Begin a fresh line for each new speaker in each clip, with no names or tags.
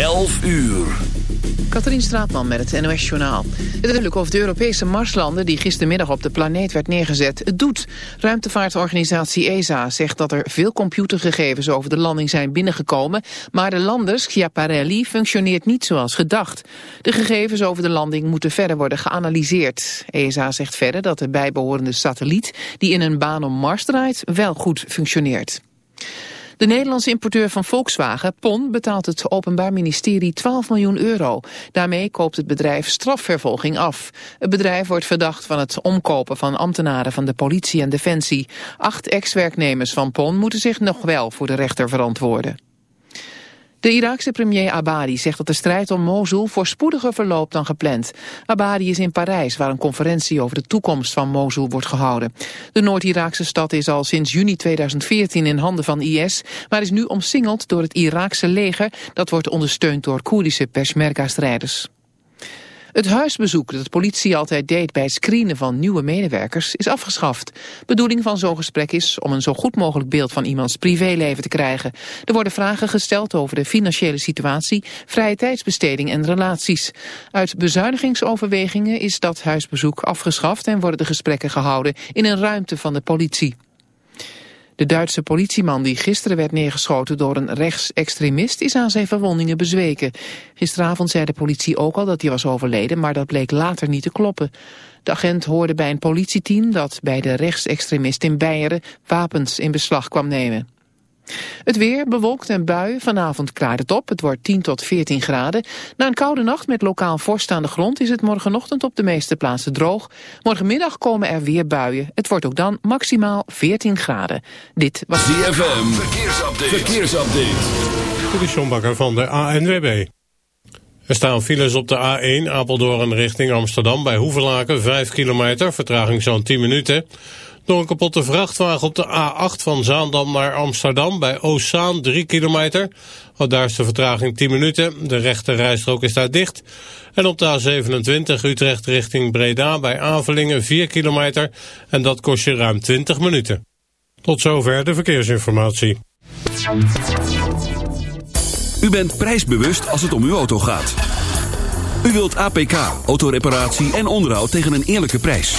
11 uur.
Katrien Straatman met het NOS Journaal. Het duidelijk of de Europese Marslander die gistermiddag op de planeet werd neergezet het doet. Ruimtevaartorganisatie ESA zegt dat er veel computergegevens over de landing zijn binnengekomen, maar de lander Schiaparelli functioneert niet zoals gedacht. De gegevens over de landing moeten verder worden geanalyseerd. ESA zegt verder dat de bijbehorende satelliet die in een baan om Mars draait wel goed functioneert. De Nederlandse importeur van Volkswagen, PON, betaalt het Openbaar Ministerie 12 miljoen euro. Daarmee koopt het bedrijf strafvervolging af. Het bedrijf wordt verdacht van het omkopen van ambtenaren van de politie en defensie. Acht ex-werknemers van PON moeten zich nog wel voor de rechter verantwoorden. De Iraakse premier Abadi zegt dat de strijd om Mosul voorspoediger verloopt dan gepland. Abadi is in Parijs, waar een conferentie over de toekomst van Mosul wordt gehouden. De Noord-Iraakse stad is al sinds juni 2014 in handen van IS, maar is nu omsingeld door het Iraakse leger dat wordt ondersteund door Koerdische Peshmerga-strijders. Het huisbezoek dat de politie altijd deed bij het screenen van nieuwe medewerkers is afgeschaft. Bedoeling van zo'n gesprek is om een zo goed mogelijk beeld van iemands privéleven te krijgen. Er worden vragen gesteld over de financiële situatie, vrije tijdsbesteding en relaties. Uit bezuinigingsoverwegingen is dat huisbezoek afgeschaft en worden de gesprekken gehouden in een ruimte van de politie. De Duitse politieman die gisteren werd neergeschoten door een rechtsextremist is aan zijn verwondingen bezweken. Gisteravond zei de politie ook al dat hij was overleden, maar dat bleek later niet te kloppen. De agent hoorde bij een politieteam dat bij de rechtsextremist in Beieren wapens in beslag kwam nemen. Het weer bewolkt en buien. Vanavond klaart het op. Het wordt 10 tot 14 graden. Na een koude nacht met lokaal vorst aan de grond is het morgenochtend op de meeste plaatsen droog. Morgenmiddag komen er weer buien. Het wordt ook dan maximaal 14 graden. Dit was
ZFM. Verkeersupdate. Verkeersupdate.
Dit is John Bakker van de ANWB. Er staan files op de A1 Apeldoorn richting Amsterdam bij Hoevelaken 5 kilometer, vertraging zo'n 10 minuten. Door een kapotte vrachtwagen op de A8 van Zaandam naar Amsterdam bij Oostzaan 3 kilometer. Oh, daar is de vertraging 10 minuten. De rechte rijstrook is daar dicht. En op de A27 Utrecht richting Breda bij Avelingen 4 kilometer. En dat kost je ruim 20 minuten. Tot zover de verkeersinformatie.
U bent prijsbewust als het om uw auto gaat. U wilt APK, autoreparatie en onderhoud tegen een eerlijke prijs.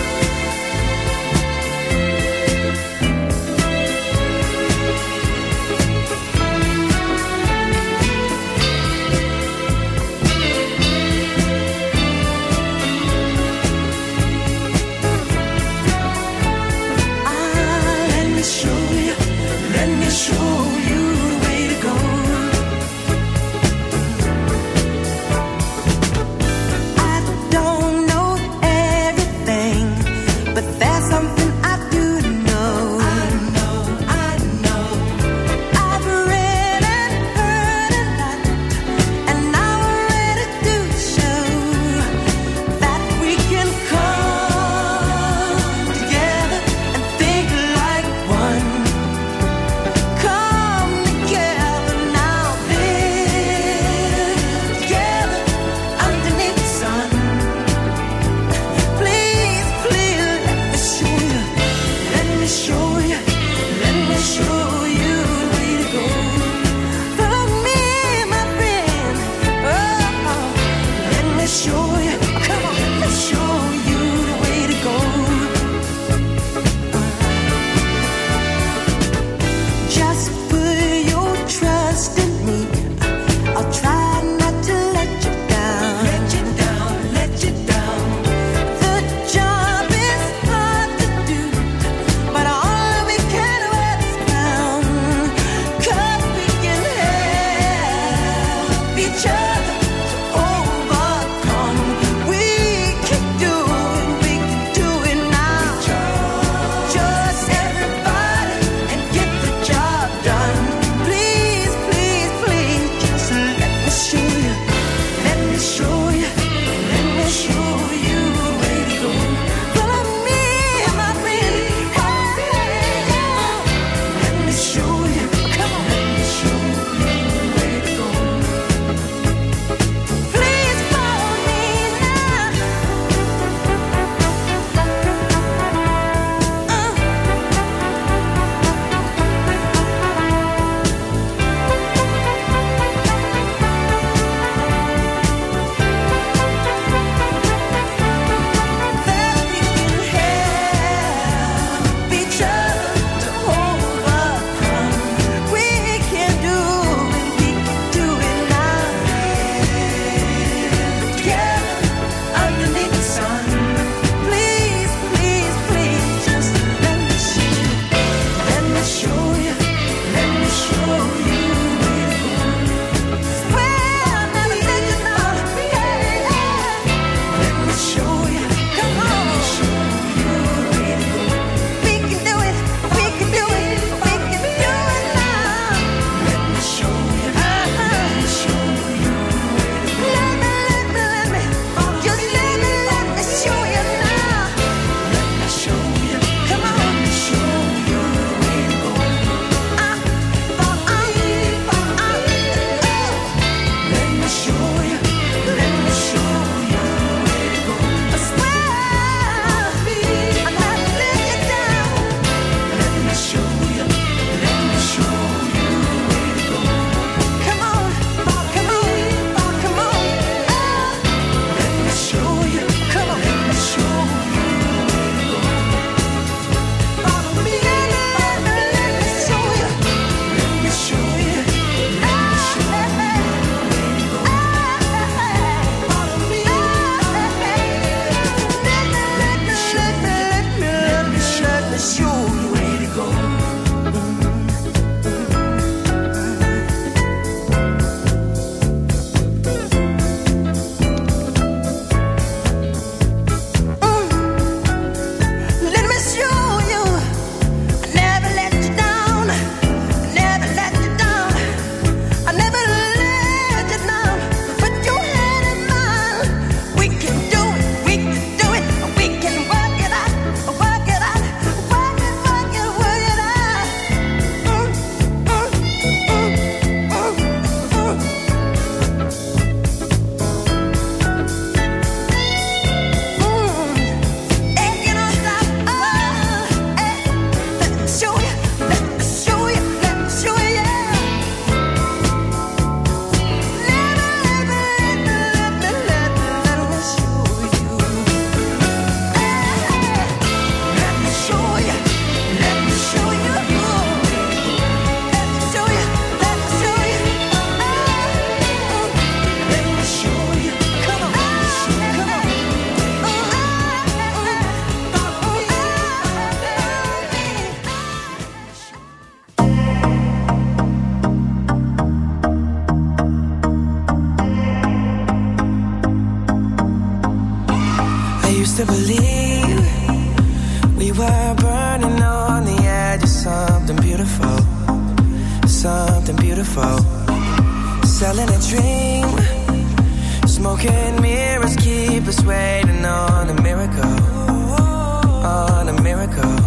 go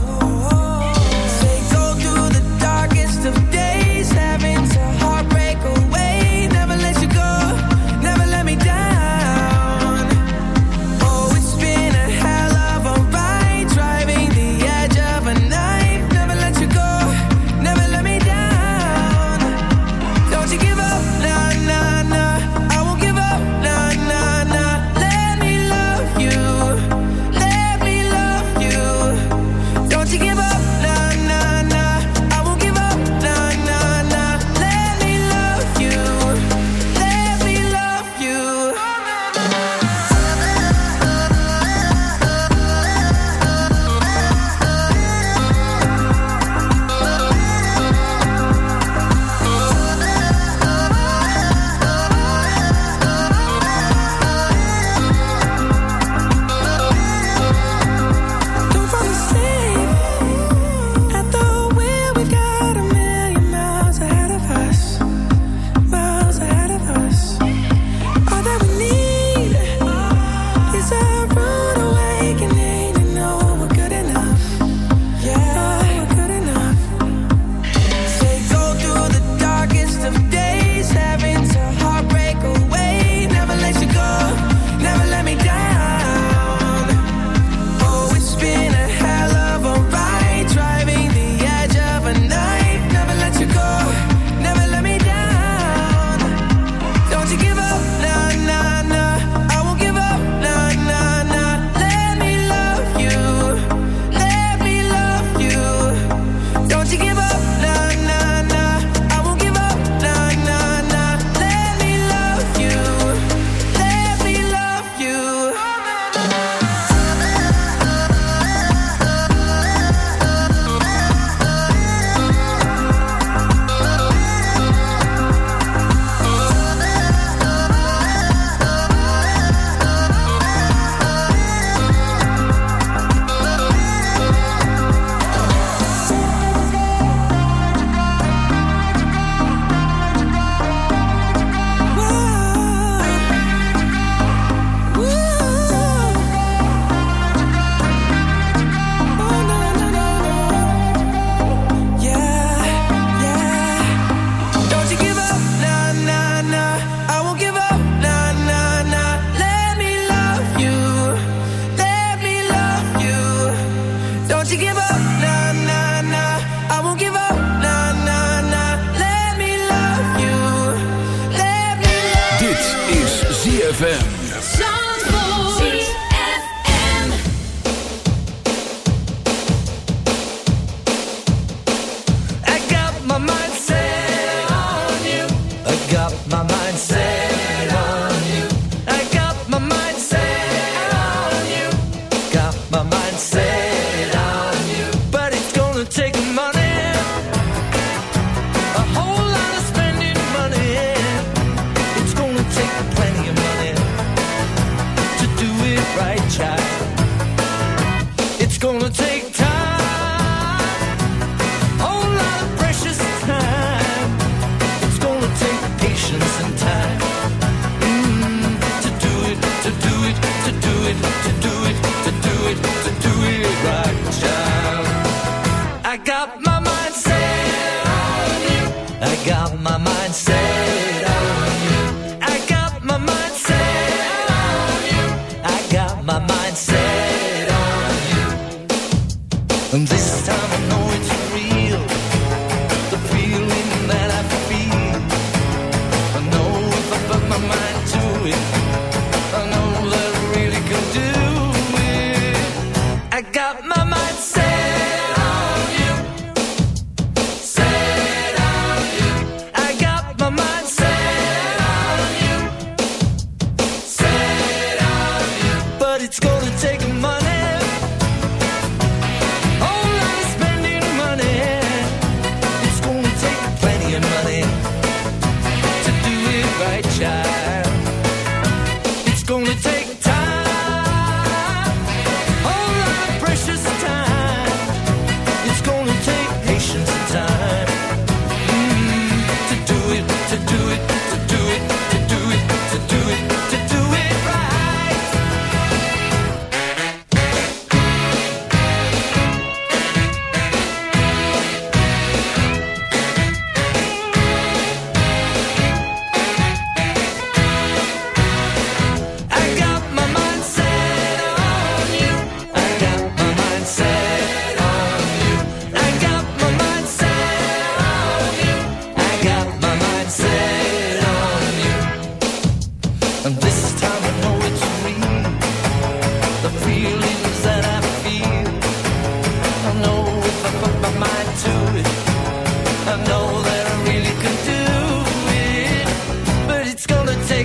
say.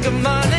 the money.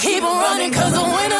keep on running 'cause the winner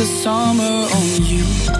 the summer on you.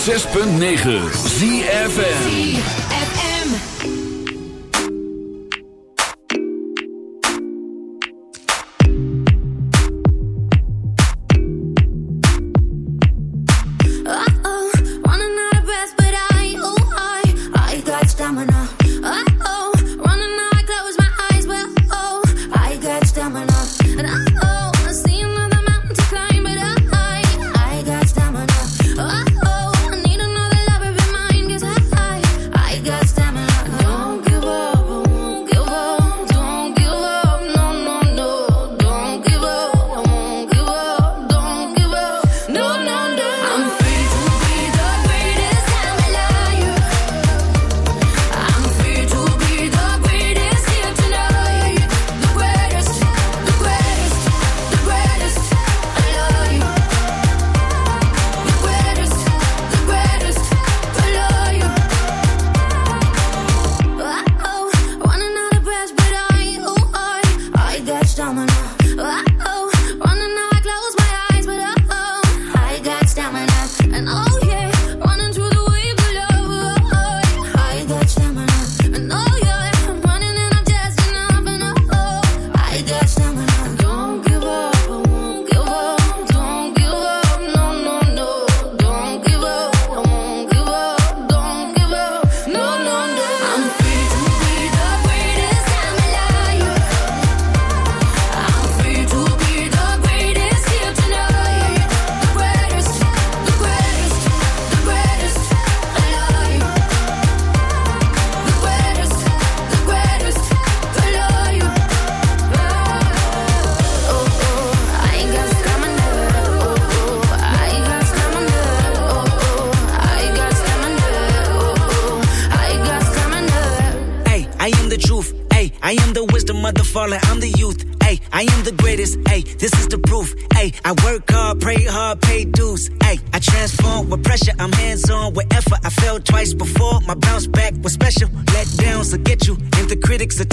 106.9
ZFN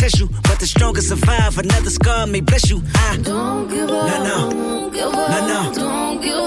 tissue, but the
strongest survive. Another scar may bless you. I
don't give up.
No, no.
Don't give up. No, no. Don't give up.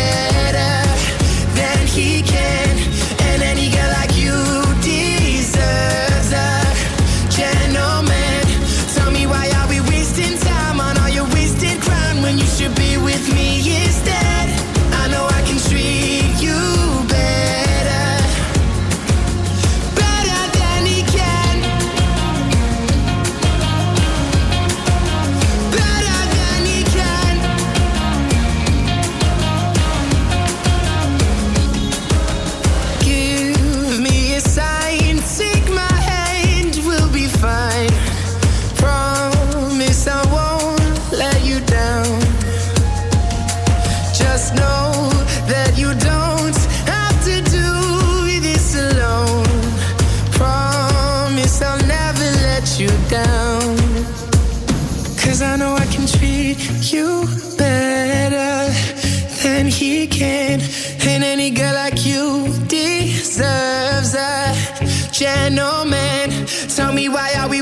man. Tell me why are we